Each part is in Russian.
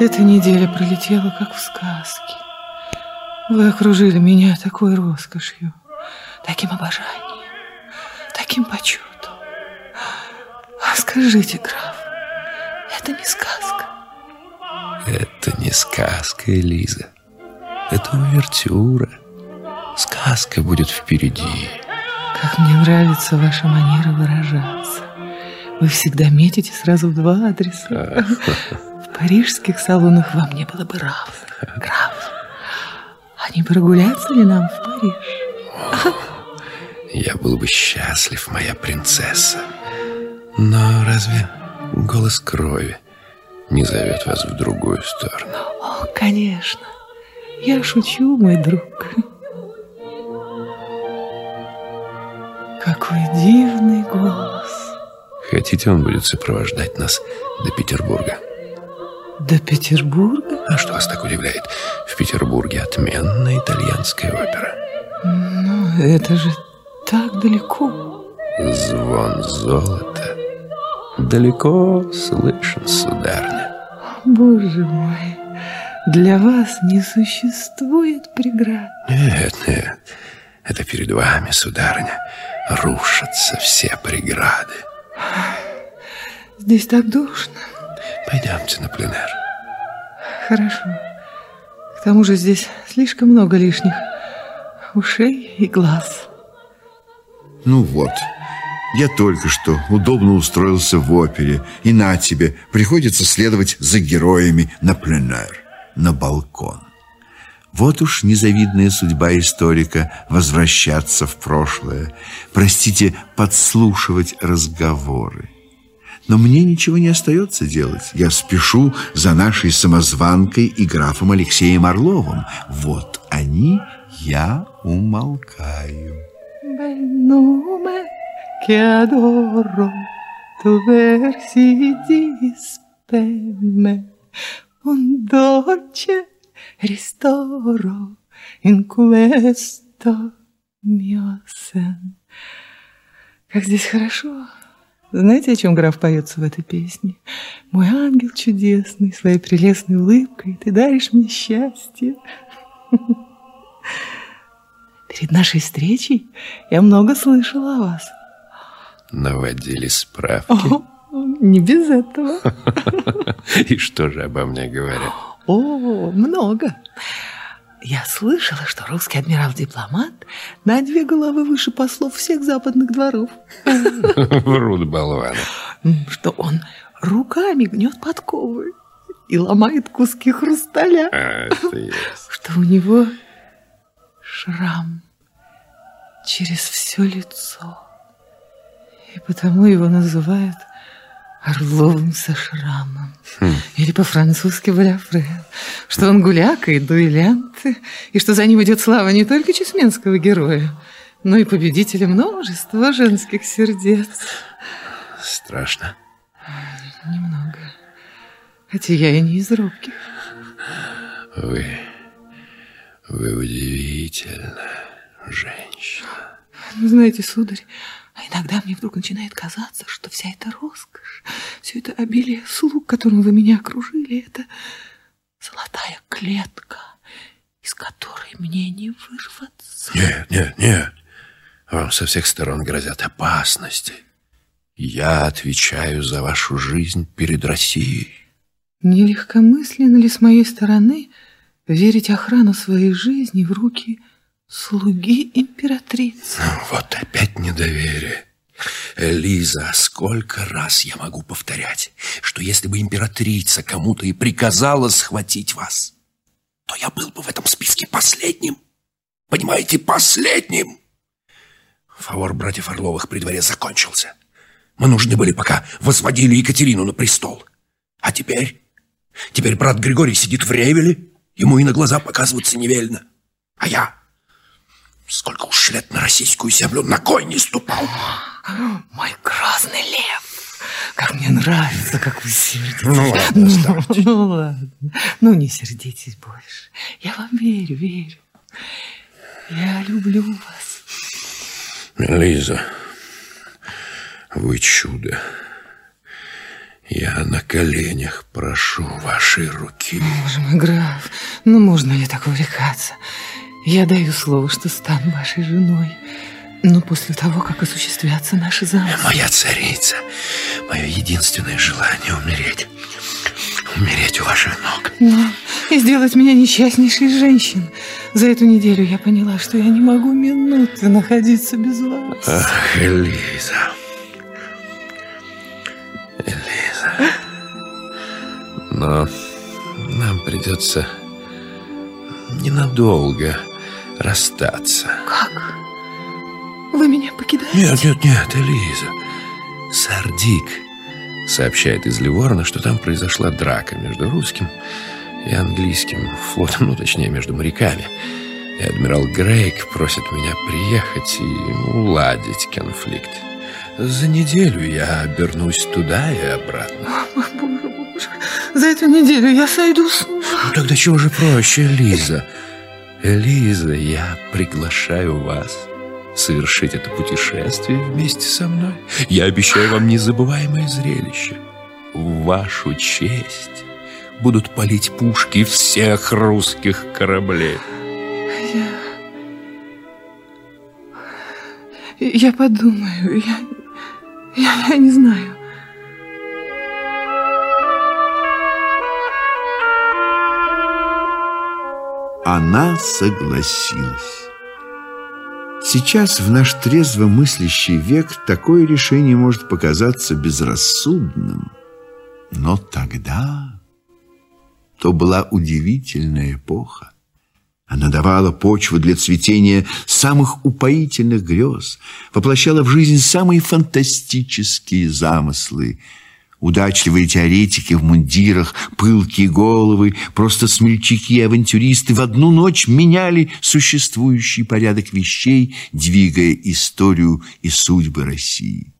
Эта неделя пролетела, как в сказке. Вы окружили меня такой роскошью, таким обожанием, таким почетом. А скажите, граф, это не сказка? Это не сказка, Элиза. Это увертюра. Сказка будет впереди. Как мне нравится ваша манера выражаться. Вы всегда метите сразу в два адреса. Парижских салонах вам не было бы равных, граф. А не прогуляться ли нам в Париж? Я был бы счастлив, моя принцесса. Но разве голос крови не зовет вас в другую сторону? О, конечно. Я шучу, мой друг. Какой дивный голос. Хотите, он будет сопровождать нас до Петербурга? До Петербурга? А что вас так удивляет? В Петербурге отменная итальянская опера. Ну, это же так далеко. Звон золота далеко слышен, сударня. Боже мой, для вас не существует преград. Нет, нет, это перед вами, сударыня, рушатся все преграды. Здесь так душно. Пойдемте на пленэр. Хорошо. К тому же здесь слишком много лишних ушей и глаз. Ну вот, я только что удобно устроился в опере, и на тебе приходится следовать за героями на пленэр, на балкон. Вот уж незавидная судьба историка возвращаться в прошлое, простите, подслушивать разговоры. Но мне ничего не остается делать. Я спешу за нашей самозванкой и графом Алексеем Орловым. Вот они, я умолкаю. Un dolce ristoro in questo mio sen. Как здесь хорошо. Знаете, о чем граф поется в этой песне? Мой ангел чудесный, своей прелестной улыбкой ты даришь мне счастье. Перед нашей встречей я много слышала о вас. Наводили справки? О, не без этого. И что же обо мне говорят? О, много. Я слышала, что русский адмирал-дипломат на две головы выше послов всех западных дворов. Врут болваны. Что он руками гнет подковы и ломает куски хрусталя. А. Что у него шрам через все лицо. И потому его называют Орловым со шрамом. Хм. Или по-французски Валяфре. Что он гуляка и дуэлянт. И что за ним идет слава не только чесменского героя, но и победителя множества женских сердец. Страшно. Немного. Хотя я и не из робких. Вы... Вы удивительна, женщина. Ну, знаете, сударь, а иногда мне вдруг начинает казаться, что вся эта роскошь, все это обилие слуг, которым вы меня окружили, это золотая клетка, из которой мне не вырваться. Нет, нет, нет. Вам со всех сторон грозят опасности. Я отвечаю за вашу жизнь перед Россией. Не легкомысленно ли с моей стороны верить охрану своей жизни в руки слуги императрицы? Вот опять недоверие. Лиза, сколько раз я могу повторять, что если бы императрица кому-то и приказала схватить вас, то я был бы в этом списке последним. Понимаете, последним. Фавор братьев Орловых при дворе закончился. Мы нужны были, пока возводили Екатерину на престол. А теперь? Теперь брат Григорий сидит в Ревеле, ему и на глаза показываться не велено. А я сколько уж лет на российскую землю ногой не ступал. Мой грозный лев, как мне нравится, как вы сердитесь. Ну ладно, ну, ну ладно, ну не сердитесь больше. Я вам верю, верю. Я люблю вас. Лиза, вы чудо. Я на коленях прошу вашей руки. Боже мой, граф, ну можно ли так увлекаться? Я даю слово, что стану вашей женой. Но после того, как осуществятся наши замыслы... Моя царица, мое единственное желание умереть. Умереть у ваших ног. Но и сделать меня несчастнейшей женщин. За эту неделю я поняла, что я не могу минуты находиться без вас. Ах, Элиза. Элиза. Но нам придется ненадолго расстаться. Как? Вы меня покидаете? Нет, нет, нет, Элиза. Сардик сообщает из Ливорна, что там произошла драка между русским и английским флотом, ну, точнее, между моряками. И адмирал Грейк просит меня приехать и уладить конфликт. За неделю я обернусь туда и обратно. Боже, боже, за эту неделю я сойду с ума. Ну, тогда чего же проще, Лиза? Лиза, я приглашаю вас совершить это путешествие вместе со мной. Я обещаю вам незабываемое зрелище. В вашу честь будут палить пушки всех русских кораблей. Я... Я подумаю, я... Я, я не знаю. Она согласилась. Сейчас, в наш трезво мыслящий век, такое решение может показаться безрассудным. Но тогда то была удивительная эпоха. Она давала почву для цветения самых упоительных грез, воплощала в жизнь самые фантастические замыслы – Удачливые теоретики в мундирах, пылкие головы, просто смельчаки и авантюристы в одну ночь меняли существующий порядок вещей, двигая историю и судьбы России.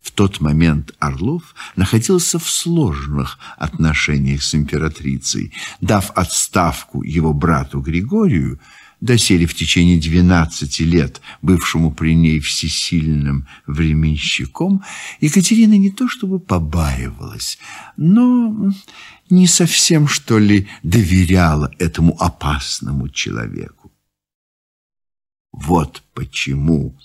В тот момент Орлов находился в сложных отношениях с императрицей. Дав отставку его брату Григорию, доселе в течение двенадцати лет бывшему при ней всесильным временщиком, Екатерина не то чтобы побаивалась, но не совсем, что ли, доверяла этому опасному человеку. Вот почему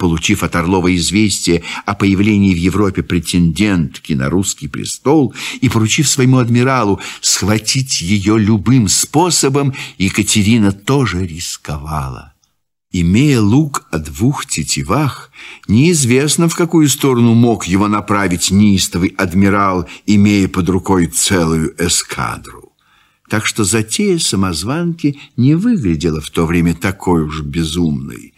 получив от Орлова известие о появлении в Европе претендентки на русский престол и поручив своему адмиралу схватить ее любым способом, Екатерина тоже рисковала. Имея лук о двух тетивах, неизвестно, в какую сторону мог его направить неистовый адмирал, имея под рукой целую эскадру. Так что затея самозванки не выглядела в то время такой уж безумной.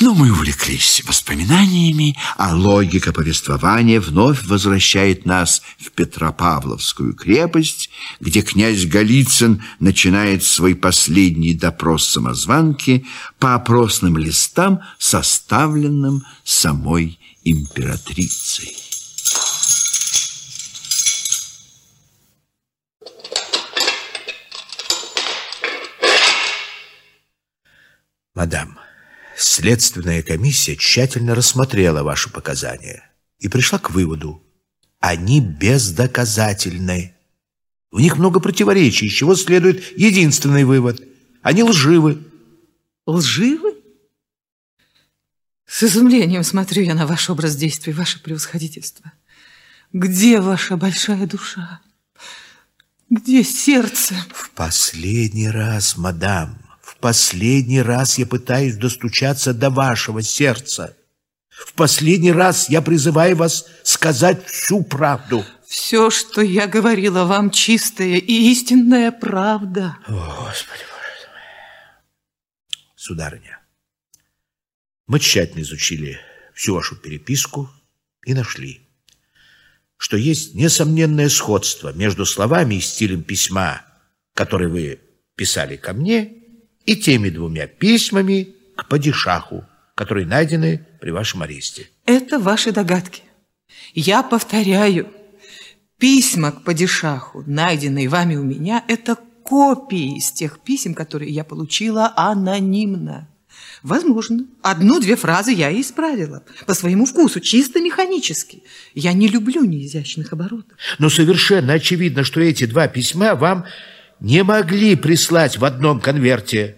Но мы увлеклись воспоминаниями, а логика повествования вновь возвращает нас в Петропавловскую крепость, где князь Голицын начинает свой последний допрос самозванки по опросным листам, составленным самой императрицей. Мадам, Следственная комиссия тщательно рассмотрела ваши показания и пришла к выводу, они бездоказательны. В них много противоречий, из чего следует единственный вывод. Они лживы. Лживы? С изумлением смотрю я на ваш образ действий, ваше превосходительство. Где ваша большая душа? Где сердце? В последний раз, мадам, последний раз я пытаюсь достучаться до вашего сердца. В последний раз я призываю вас сказать всю правду. Все, что я говорила вам, чистая и истинная правда. О, Господи Боже мой. Сударыня, мы тщательно изучили всю вашу переписку и нашли, что есть несомненное сходство между словами и стилем письма, который вы писали ко мне, и теми двумя письмами к падишаху, которые найдены при вашем аресте. Это ваши догадки. Я повторяю, письма к падишаху, найденные вами у меня, это копии из тех писем, которые я получила анонимно. Возможно. Одну-две фразы я и исправила. По своему вкусу, чисто механически. Я не люблю неизящных оборотов. Но совершенно очевидно, что эти два письма вам не могли прислать в одном конверте.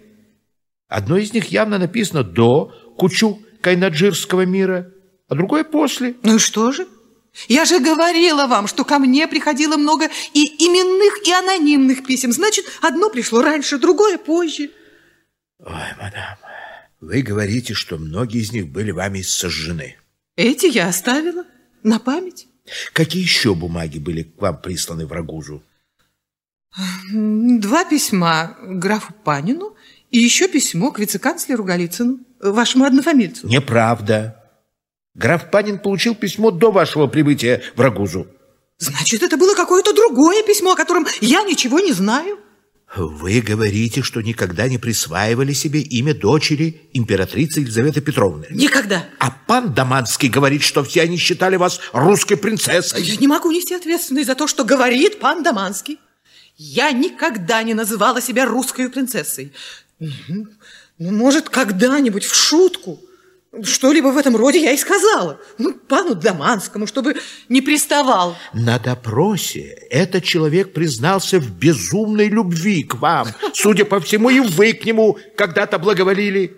Одно из них явно написано «до» Кучу Кайнаджирского мира, а другое «после». Ну и что же? Я же говорила вам, что ко мне приходило много и именных, и анонимных писем. Значит, одно пришло раньше, другое позже. Ой, мадам, вы говорите, что многие из них были вами сожжены. Эти я оставила на память. Какие еще бумаги были к вам присланы в Рагузу? Два письма графу Панину и еще письмо к вице-канцлеру Голицыну, вашему однофамильцу. Неправда. Граф Панин получил письмо до вашего прибытия в Рагузу. Значит, это было какое-то другое письмо, о котором я ничего не знаю. Вы говорите, что никогда не присваивали себе имя дочери императрицы Елизаветы Петровны. Никогда. А пан Даманский говорит, что все они считали вас русской принцессой. Я не могу нести ответственность за то, что говорит пан Даманский. Я никогда не называла себя русской принцессой. Ну, может, когда-нибудь в шутку. Что-либо в этом роде я и сказала. Ну, пану Даманскому, чтобы не приставал. На допросе этот человек признался в безумной любви к вам. Судя по всему, и вы к нему когда-то благоволили.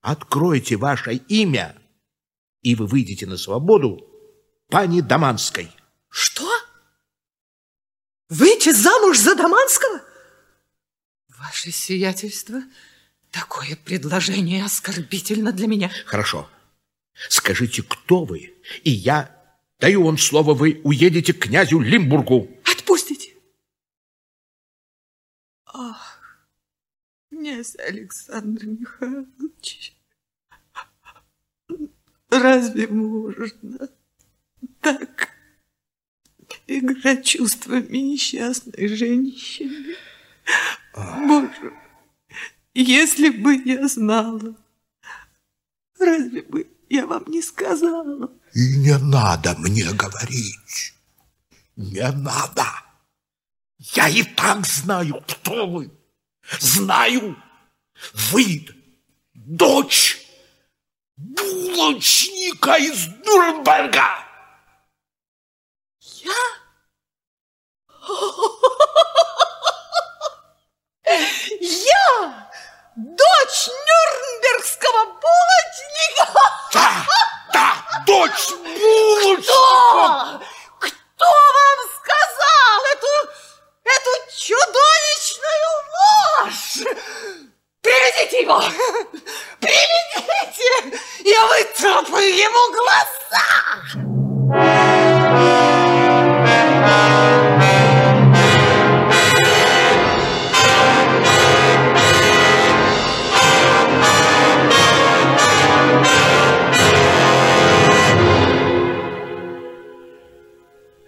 Откройте ваше имя, и вы выйдете на свободу пани Даманской. Что? Выйти замуж за Даманского? Ваше сиятельство... Такое предложение оскорбительно для меня. Хорошо. Скажите, кто вы, и я даю вам слово, вы уедете к князю Лимбургу. Отпустите. Ах, князь Александр Михайлович, разве можно так играть чувствами несчастной женщины? Боже если бы я знала, разве бы я вам не сказала? И не надо мне говорить. Не надо. Я и так знаю, кто вы. Знаю, вы дочь булочника из Нюрнберга. Я? Я? Дочь Нюрнбергского булочника? Да, да, дочь булочника. Кто? Кто вам сказал эту, эту чудовищную ложь? Приведите его! Приведите! Я вытрапаю ему глаза!